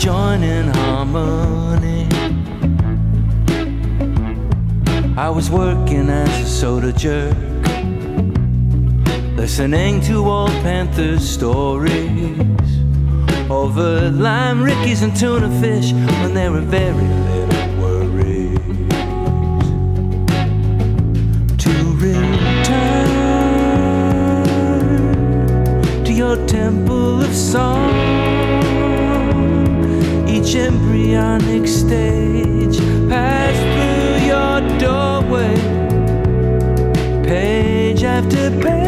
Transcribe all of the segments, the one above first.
Join in harmony. I was working as a soda jerk, listening to old Panthers stories over lime rickeys and tuna fish when there were very little worries. To return to your temple of song. Each embryonic stage pass through your doorway, page after page.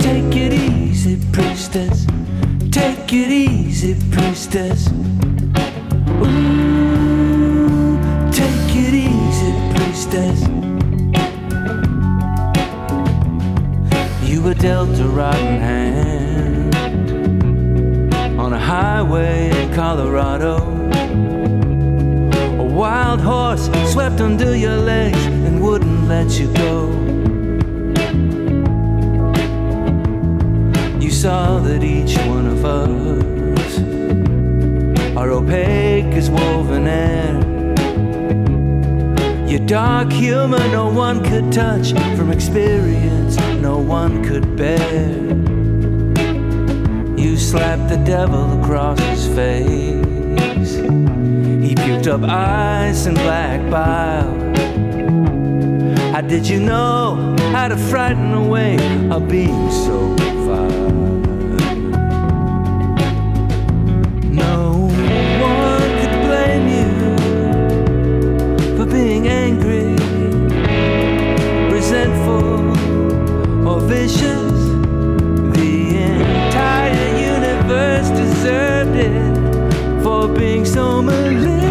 Take it easy, priestess. Take it easy, priestess. Ooh, take it easy, priestess. You were dealt a rotten hand highway in Colorado. A wild horse swept under your legs and wouldn't let you go. You saw that each one of us are opaque as woven air. Your dark humor no one could touch from experience no one could bear. Slapped the devil across his face. He puked up ice and black bile. How did you know how to frighten away a being so vile? No one could blame you for being angry, resentful, or vicious. Being so malicious.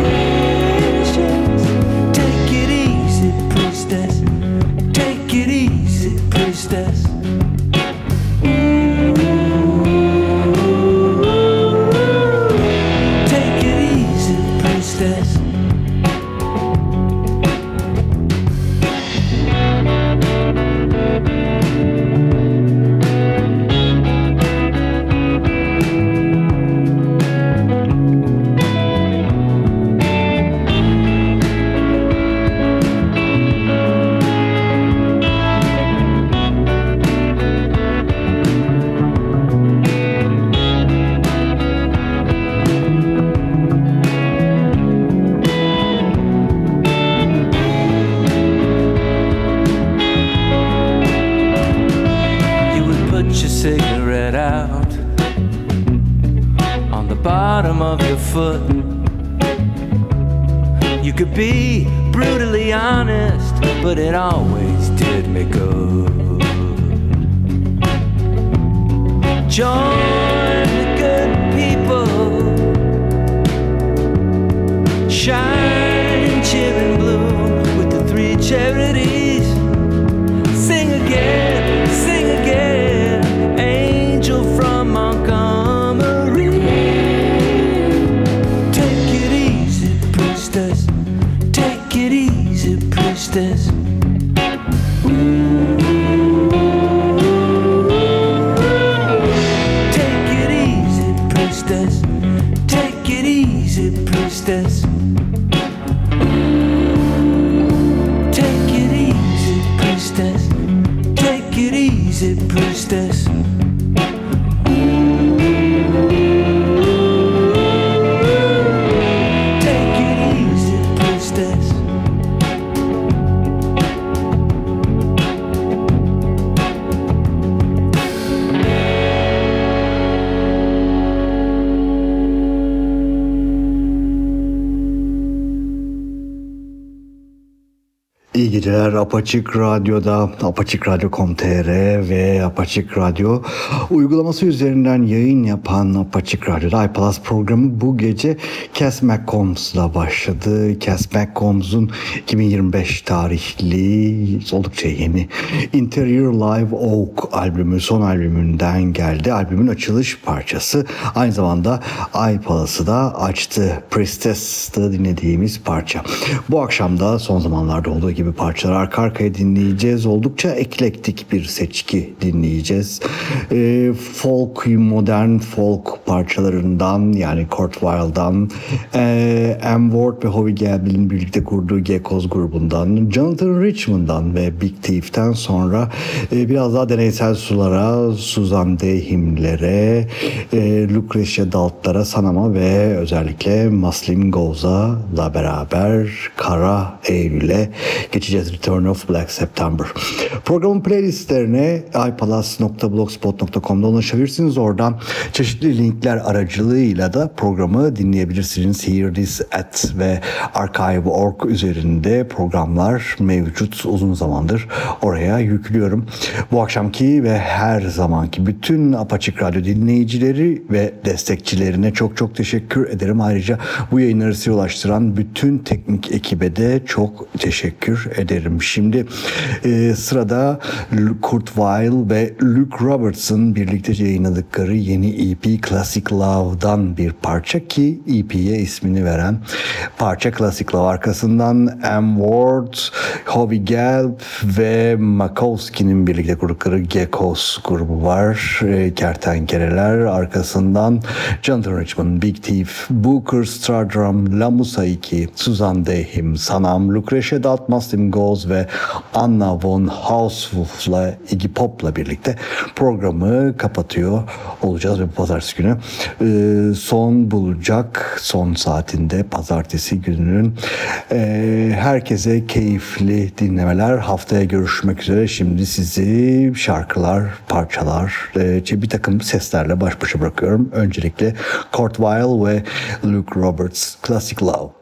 It easy, priestess. Geceler Apaçık Radyo'da, apaçıkradyo.com.tr ve Apaçık Radyo uygulaması üzerinden yayın yapan Apaçık Radyo'da iPlus programı bu gece Cass McCombs'la başladı. Cass McCombs'un 2025 tarihli oldukça yeni Interior Live Oak albümü son albümünden geldi. Albümün açılış parçası aynı zamanda iPlus'ı da açtı. Priestess'ta dinlediğimiz parça. Bu akşam da son zamanlarda olduğu gibi parçalar arka arkaya dinleyeceğiz. Oldukça eklektik bir seçki dinleyeceğiz. Ee, folk, modern folk parçalarından yani Kurt Weill'dan, e, Am Ward ve Howie Gelb'in birlikte kurduğu Geckos grubundan, Jonathan Richmond'dan ve Big Thief'ten sonra e, biraz daha deneysel sulara, Suzan Dehim'lere, e, Lucretia Dalt'lara, Sanama ve özellikle Muslim Goza'la beraber Kara Eylül'e geçeceğiz. Return of Black September. Programın playlistlerine ipalas.blogspot.com'da ulaşabilirsiniz. Oradan çeşitli linkler aracılığıyla da programı dinleyebilirsiniz. Hear This At ve Archive.org üzerinde programlar mevcut uzun zamandır oraya yüklüyorum. Bu akşamki ve her zamanki bütün Apaçık Radyo dinleyicileri ve destekçilerine çok çok teşekkür ederim. Ayrıca bu yayınları size ulaştıran bütün teknik ekibe de çok teşekkür ederim. Şimdi e, sırada Kurt Weill ve Luke Robertson birlikte yayınladıkları yeni EP Classic Love'dan bir parça ki EP'ye ismini veren parça Classic Love. Arkasından Am Ward, Howie Gelb ve Makowski'nin birlikte kurdukları Geckos grubu var. E, kertenkeleler. Arkasından Jonathan Richmond, Big Thief, Booker, Stardrum, La Musaiki, Suzan Dehim, Sanam, Lucretia Dalt, Muslim Goes ve Anna von Hauswolf'la Iggy Pop'la birlikte programı kapatıyor olacağız ve bu pazartesi günü. E, son bulacak son saatinde pazartesi gününün e, herkese keyifli dinlemeler. Haftaya görüşmek üzere. Şimdi sizi şarkılar parçalar e, bir takım seslerle baş başa bırakıyorum. Öncelikle Kurt Weill ve Luke Roberts Classic Love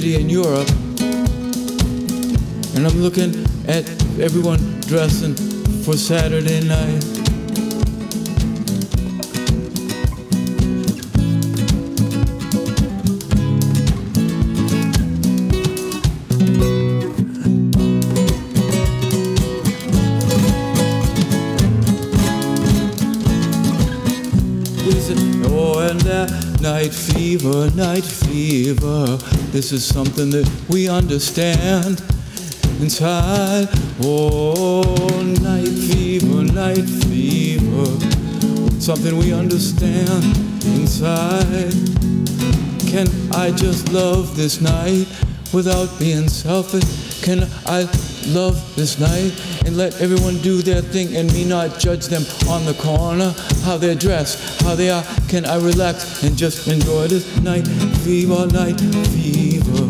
city in Europe. And I'm looking at everyone dressing for Saturday night. Night fever, night fever. This is something that we understand inside. Oh, night fever, night fever. Something we understand inside. Can I just love this night without being selfish? Can I love this night and let everyone do their thing and me not judge them on the corner? How they're dressed, how they are. Can I relax and just enjoy this night? Fever, night fever.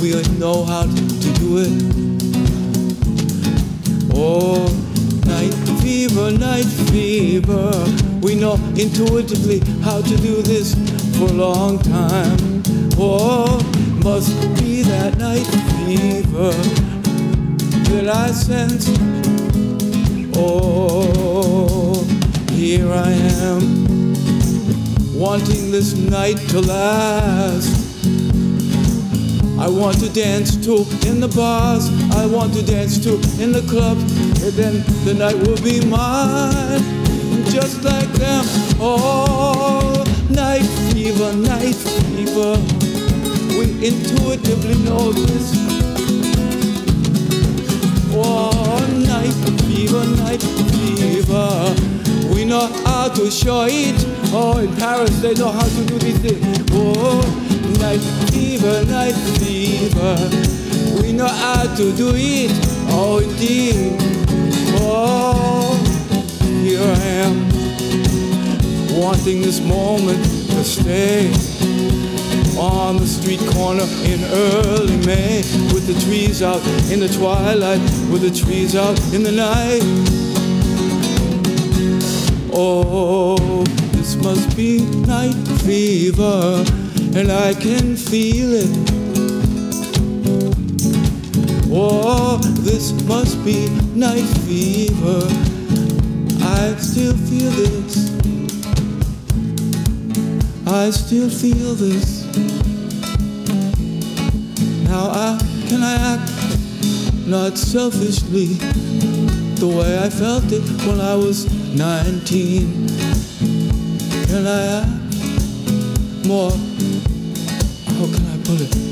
We know how to do it. Oh, night fever, night fever. We know intuitively how to do this for a long time. Oh, must be that night fever that I sense. Oh, here I am, wanting this night to last. I want to dance too in the bars. I want to dance too in the clubs. And then the night will be mine, just like them. Oh, night fever, night fever. We intuitively know this. Oh, night fever, night fever. We know how to show it. Oh, in Paris they know how to do this things. Oh, night fever, night fever. We know how to do it. Oh, indeed. Oh, here I am, wanting this moment to stay on the street corner in early May with the trees out in the twilight, with the trees out in the night. Oh, this must be night fever, and I can feel it. Oh, this must be night fever. I still feel this. I still feel this. Now I can I act not selfishly the way I felt it when I was 19. Can I act more? How can I put it?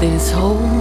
This whole